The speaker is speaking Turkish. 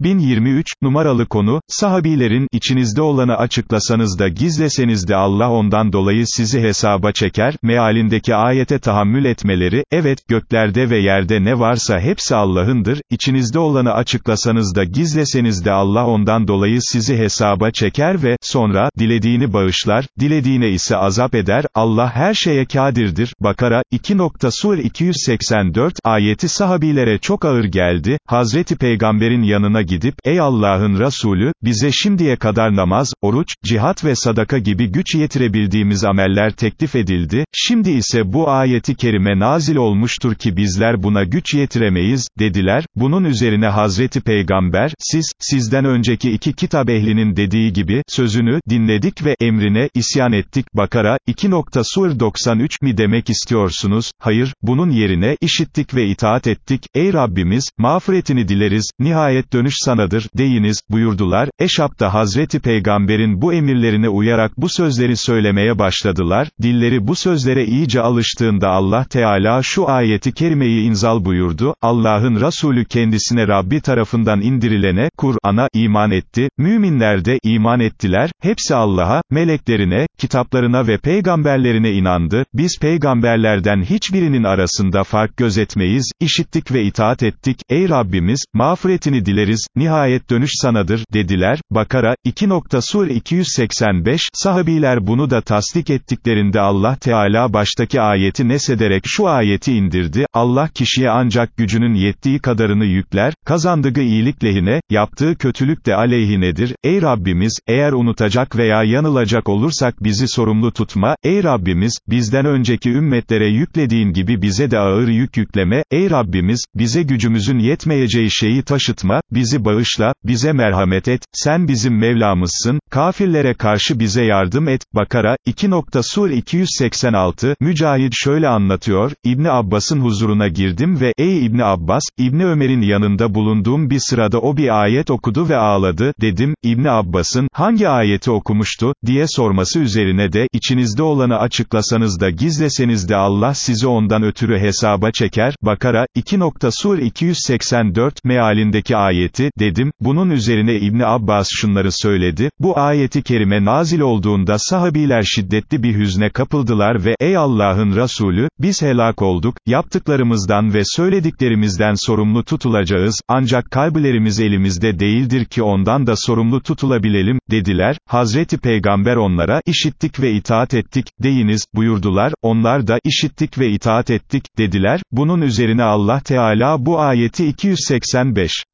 1023, numaralı konu, sahabilerin, içinizde olanı açıklasanız da gizleseniz de Allah ondan dolayı sizi hesaba çeker, mealindeki ayete tahammül etmeleri, evet, göklerde ve yerde ne varsa hepsi Allah'ındır, içinizde olanı açıklasanız da gizleseniz de Allah ondan dolayı sizi hesaba çeker ve, sonra, dilediğini bağışlar, dilediğine ise azap eder, Allah her şeye kadirdir, Bakara, 2. Sur 284, ayeti sahabilere çok ağır geldi, Hazreti Peygamber'in yanına gidip, ey Allah'ın Resulü, bize şimdiye kadar namaz, oruç, cihat ve sadaka gibi güç yetirebildiğimiz ameller teklif edildi, şimdi ise bu ayeti kerime nazil olmuştur ki bizler buna güç yetiremeyiz, dediler, bunun üzerine Hazreti Peygamber, siz, sizden önceki iki kitap ehlinin dediği gibi, sözünü, dinledik ve, emrine, isyan ettik, Bakara, 2. Sur 93 mi demek istiyorsunuz, hayır, bunun yerine, işittik ve itaat ettik, ey Rabbimiz, mağfiretini dileriz, nihayet dönüş sanadır, deyiniz, buyurdular, Eşap da Hazreti Peygamber'in bu emirlerine uyarak bu sözleri söylemeye başladılar, dilleri bu sözlere iyice alıştığında Allah Teala şu ayeti kerimeyi inzal buyurdu, Allah'ın Resulü kendisine Rabbi tarafından indirilene, Kur'an'a, iman etti, müminler de, iman ettiler, hepsi Allah'a, meleklerine, kitaplarına ve peygamberlerine inandı, biz peygamberlerden hiçbirinin arasında fark gözetmeyiz, işittik ve itaat ettik, ey Rabbimiz, mağfiretini dileriz, nihayet dönüş sanadır, dediler, Bakara, 2. Sur 285, sahabiler bunu da tasdik ettiklerinde Allah Teala baştaki ayeti nesederek şu ayeti indirdi, Allah kişiye ancak gücünün yettiği kadarını yükler, kazandığı iyilik lehine, yaptığı kötülük de aleyhinedir, ey Rabbimiz, eğer unutacak veya yanılacak olursak bizi sorumlu tutma, ey Rabbimiz, bizden önceki ümmetlere yüklediğin gibi bize de ağır yük yükleme, ey Rabbimiz, bize gücümüzün yetmeyeceği şeyi taşıtma, bizi bağışla, bize merhamet et, sen bizim Mevlamızsın, kafirlere karşı bize yardım et, Bakara, 2. Sur 286, Mücahid şöyle anlatıyor, İbni Abbas'ın huzuruna girdim ve, ey İbni Abbas, İbni Ömer'in yanında bulunduğum bir sırada o bir ayet okudu ve ağladı, dedim, İbni Abbas'ın, hangi ayeti okumuştu, diye sorması üzerine de, içinizde olanı açıklasanız da gizleseniz de Allah sizi ondan ötürü hesaba çeker, Bakara, 2. Sur 284, mealindeki ayeti, dedim, bunun üzerine İbni Abbas şunları söyledi, bu ayeti kerime nazil olduğunda sahabiler şiddetli bir hüzne kapıldılar ve, ey Allah'ın Resulü, biz helak olduk, yaptıklarımızdan ve söylediklerimizden sorumlu tutulacağız, ancak kalbilerimiz elimizde değildir ki ondan da sorumlu tutulabilelim, dediler, Hazreti Peygamber onlara, işittik ve itaat ettik, deyiniz, buyurdular, onlar da, işittik ve itaat ettik, dediler, bunun üzerine Allah Teala bu ayeti 285.